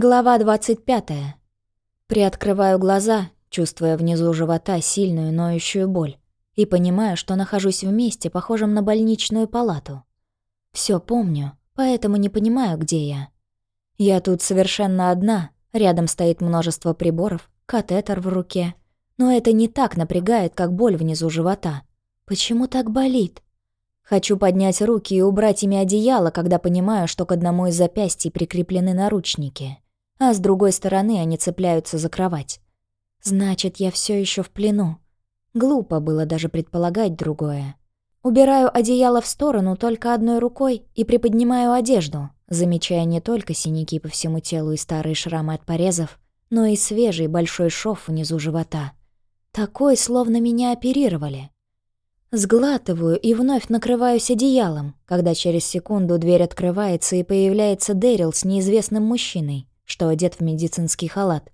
Глава 25. Приоткрываю глаза, чувствуя внизу живота сильную ноющую боль, и понимаю, что нахожусь в месте, похожем на больничную палату. Все помню, поэтому не понимаю, где я. Я тут совершенно одна, рядом стоит множество приборов, катетер в руке. Но это не так напрягает, как боль внизу живота. Почему так болит? Хочу поднять руки и убрать ими одеяло, когда понимаю, что к одному из запястий прикреплены наручники, а с другой стороны они цепляются за кровать. Значит, я все еще в плену. Глупо было даже предполагать другое. Убираю одеяло в сторону только одной рукой и приподнимаю одежду, замечая не только синяки по всему телу и старые шрамы от порезов, но и свежий большой шов внизу живота. Такой, словно меня оперировали. Сглатываю и вновь накрываюсь одеялом, когда через секунду дверь открывается и появляется Дэрил с неизвестным мужчиной, что одет в медицинский халат.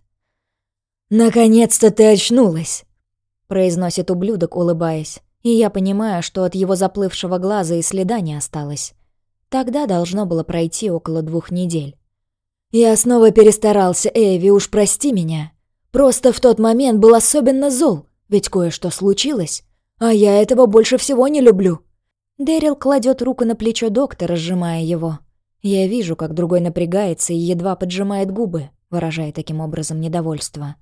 «Наконец-то ты очнулась!» — произносит ублюдок, улыбаясь, и я понимаю, что от его заплывшего глаза и следа не осталось. Тогда должно было пройти около двух недель. «Я снова перестарался, Эйви, уж прости меня. Просто в тот момент был особенно зол, ведь кое-что случилось». А я этого больше всего не люблю. Дэрил кладет руку на плечо доктора, сжимая его. Я вижу, как другой напрягается и едва поджимает губы, выражая таким образом недовольство.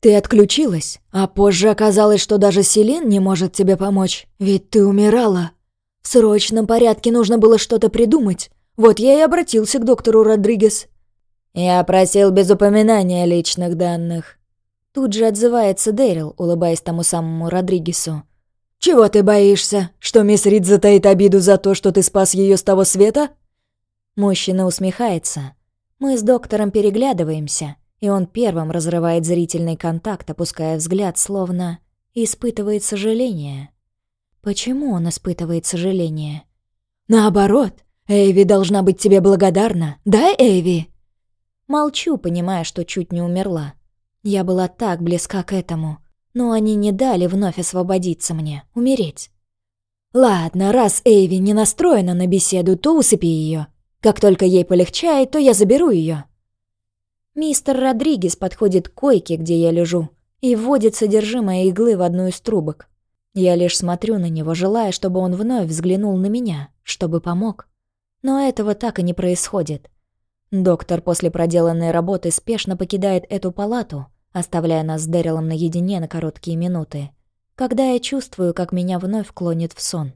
«Ты отключилась, а позже оказалось, что даже Селен не может тебе помочь, ведь ты умирала. В срочном порядке нужно было что-то придумать. Вот я и обратился к доктору Родригес». «Я просил без упоминания личных данных», Тут же отзывается Дэрил, улыбаясь тому самому Родригесу. «Чего ты боишься? Что мисс Рид затаит обиду за то, что ты спас ее с того света?» Мужчина усмехается. Мы с доктором переглядываемся, и он первым разрывает зрительный контакт, опуская взгляд, словно испытывает сожаление. Почему он испытывает сожаление? «Наоборот, Эйви должна быть тебе благодарна, да, Эйви?» Молчу, понимая, что чуть не умерла. Я была так близка к этому, но они не дали вновь освободиться мне, умереть. Ладно, раз Эйви не настроена на беседу, то усыпи ее. Как только ей полегчает, то я заберу ее. Мистер Родригес подходит к койке, где я лежу, и вводит содержимое иглы в одну из трубок. Я лишь смотрю на него, желая, чтобы он вновь взглянул на меня, чтобы помог. Но этого так и не происходит. Доктор после проделанной работы спешно покидает эту палату, оставляя нас с Дэрилом наедине на короткие минуты, когда я чувствую, как меня вновь клонит в сон.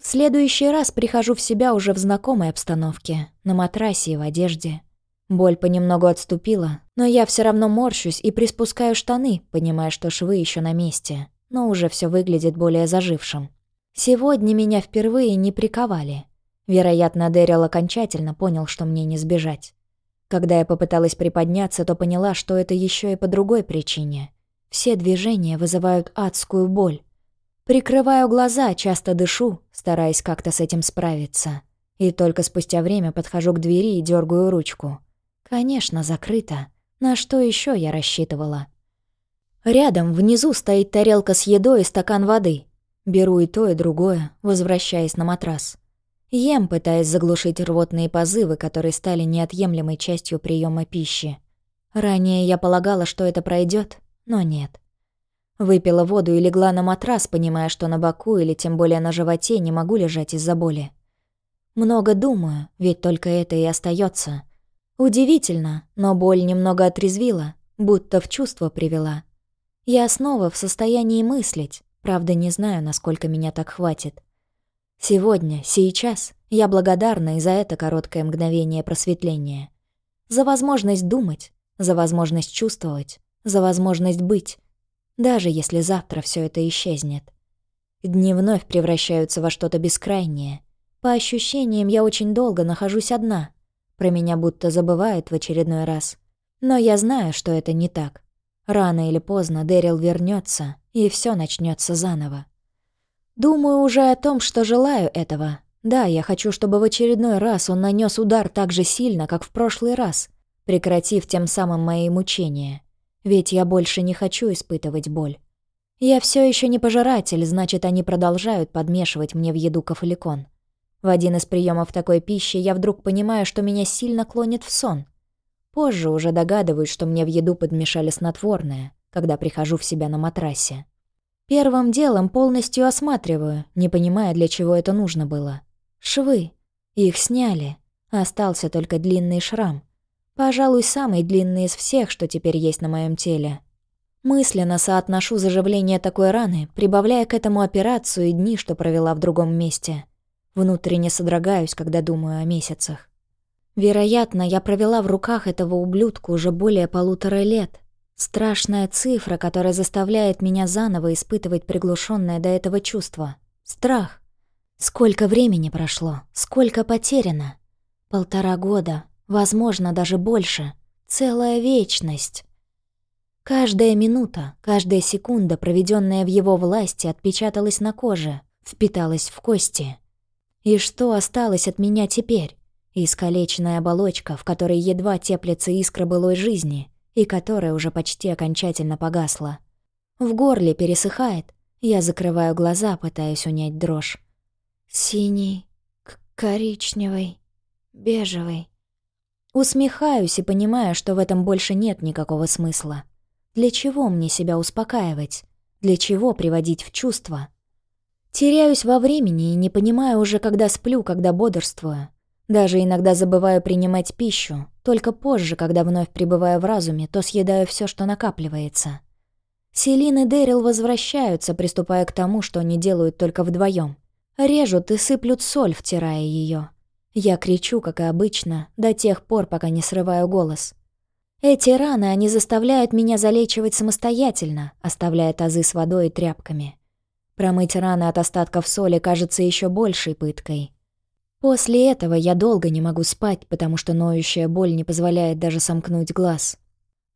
В следующий раз прихожу в себя уже в знакомой обстановке, на матрасе и в одежде. Боль понемногу отступила, но я все равно морщусь и приспускаю штаны, понимая, что швы еще на месте, но уже все выглядит более зажившим. Сегодня меня впервые не приковали. Вероятно, Дэрил окончательно понял, что мне не сбежать. Когда я попыталась приподняться, то поняла, что это еще и по другой причине. Все движения вызывают адскую боль. Прикрываю глаза, часто дышу, стараясь как-то с этим справиться. И только спустя время подхожу к двери и дергаю ручку. Конечно, закрыто. На что еще я рассчитывала? Рядом, внизу, стоит тарелка с едой и стакан воды. Беру и то, и другое, возвращаясь на матрас. Ем, пытаясь заглушить рвотные позывы, которые стали неотъемлемой частью приема пищи. Ранее я полагала, что это пройдет, но нет. Выпила воду и легла на матрас, понимая, что на боку или тем более на животе не могу лежать из-за боли. Много думаю, ведь только это и остается. Удивительно, но боль немного отрезвила, будто в чувство привела. Я снова в состоянии мыслить, правда не знаю, насколько меня так хватит. Сегодня, сейчас я благодарна и за это короткое мгновение просветления. За возможность думать, за возможность чувствовать, за возможность быть, даже если завтра все это исчезнет. Дни вновь превращаются во что-то бескрайнее. По ощущениям, я очень долго нахожусь одна. Про меня будто забывают в очередной раз. Но я знаю, что это не так. Рано или поздно Дэрил вернется, и все начнется заново. Думаю уже о том, что желаю этого. Да, я хочу, чтобы в очередной раз он нанес удар так же сильно, как в прошлый раз, прекратив тем самым мои мучения. Ведь я больше не хочу испытывать боль. Я все еще не пожиратель, значит, они продолжают подмешивать мне в еду кафеликон. В один из приемов такой пищи я вдруг понимаю, что меня сильно клонит в сон. Позже уже догадываюсь, что мне в еду подмешали снотворное, когда прихожу в себя на матрасе. Первым делом полностью осматриваю, не понимая, для чего это нужно было. Швы. Их сняли. Остался только длинный шрам. Пожалуй, самый длинный из всех, что теперь есть на моем теле. Мысленно соотношу заживление такой раны, прибавляя к этому операцию и дни, что провела в другом месте. Внутренне содрогаюсь, когда думаю о месяцах. Вероятно, я провела в руках этого ублюдка уже более полутора лет. Страшная цифра, которая заставляет меня заново испытывать приглушенное до этого чувство. Страх. Сколько времени прошло, сколько потеряно. Полтора года, возможно, даже больше. Целая вечность. Каждая минута, каждая секунда, проведенная в его власти, отпечаталась на коже, впиталась в кости. И что осталось от меня теперь? Искалеченная оболочка, в которой едва теплится искра былой жизни, и которая уже почти окончательно погасла. В горле пересыхает, я закрываю глаза, пытаясь унять дрожь. Синий, коричневый, бежевый. Усмехаюсь и понимаю, что в этом больше нет никакого смысла. Для чего мне себя успокаивать? Для чего приводить в чувство? Теряюсь во времени и не понимаю уже, когда сплю, когда бодрствую. Даже иногда забываю принимать пищу, только позже, когда вновь пребываю в разуме, то съедаю все, что накапливается. Селин и Дэрил возвращаются, приступая к тому, что они делают только вдвоем. Режут и сыплют соль, втирая ее. Я кричу, как и обычно, до тех пор, пока не срываю голос. Эти раны они заставляют меня залечивать самостоятельно, оставляя тазы с водой и тряпками. Промыть раны от остатков соли кажется еще большей пыткой. После этого я долго не могу спать, потому что ноющая боль не позволяет даже сомкнуть глаз.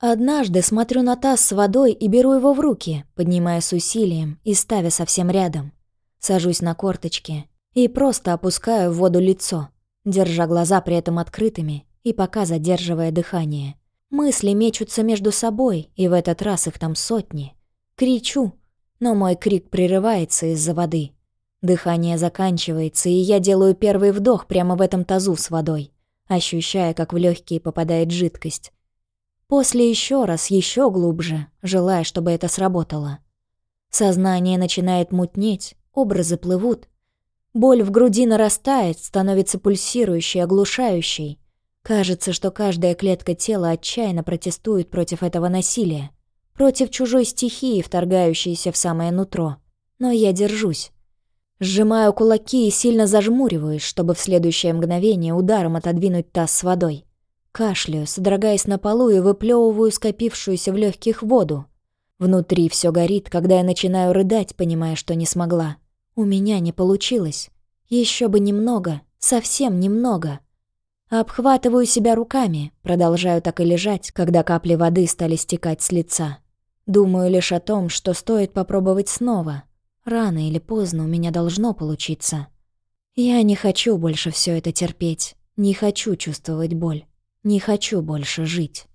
Однажды смотрю на таз с водой и беру его в руки, поднимая с усилием и ставя совсем рядом. Сажусь на корточки и просто опускаю в воду лицо, держа глаза при этом открытыми и пока задерживая дыхание. Мысли мечутся между собой, и в этот раз их там сотни. Кричу, но мой крик прерывается из-за воды. Дыхание заканчивается, и я делаю первый вдох прямо в этом тазу с водой, ощущая, как в легкие попадает жидкость. После еще раз, еще глубже, желая, чтобы это сработало. Сознание начинает мутнеть, образы плывут. Боль в груди нарастает, становится пульсирующей, оглушающей. Кажется, что каждая клетка тела отчаянно протестует против этого насилия против чужой стихии, вторгающейся в самое нутро. Но я держусь. Сжимаю кулаки и сильно зажмуриваюсь, чтобы в следующее мгновение ударом отодвинуть таз с водой. Кашляю, содрогаясь на полу и выплевываю скопившуюся в легких воду. Внутри все горит, когда я начинаю рыдать, понимая, что не смогла. У меня не получилось. Еще бы немного, совсем немного. Обхватываю себя руками, продолжаю так и лежать, когда капли воды стали стекать с лица. Думаю лишь о том, что стоит попробовать снова. Рано или поздно у меня должно получиться. Я не хочу больше все это терпеть. Не хочу чувствовать боль. Не хочу больше жить.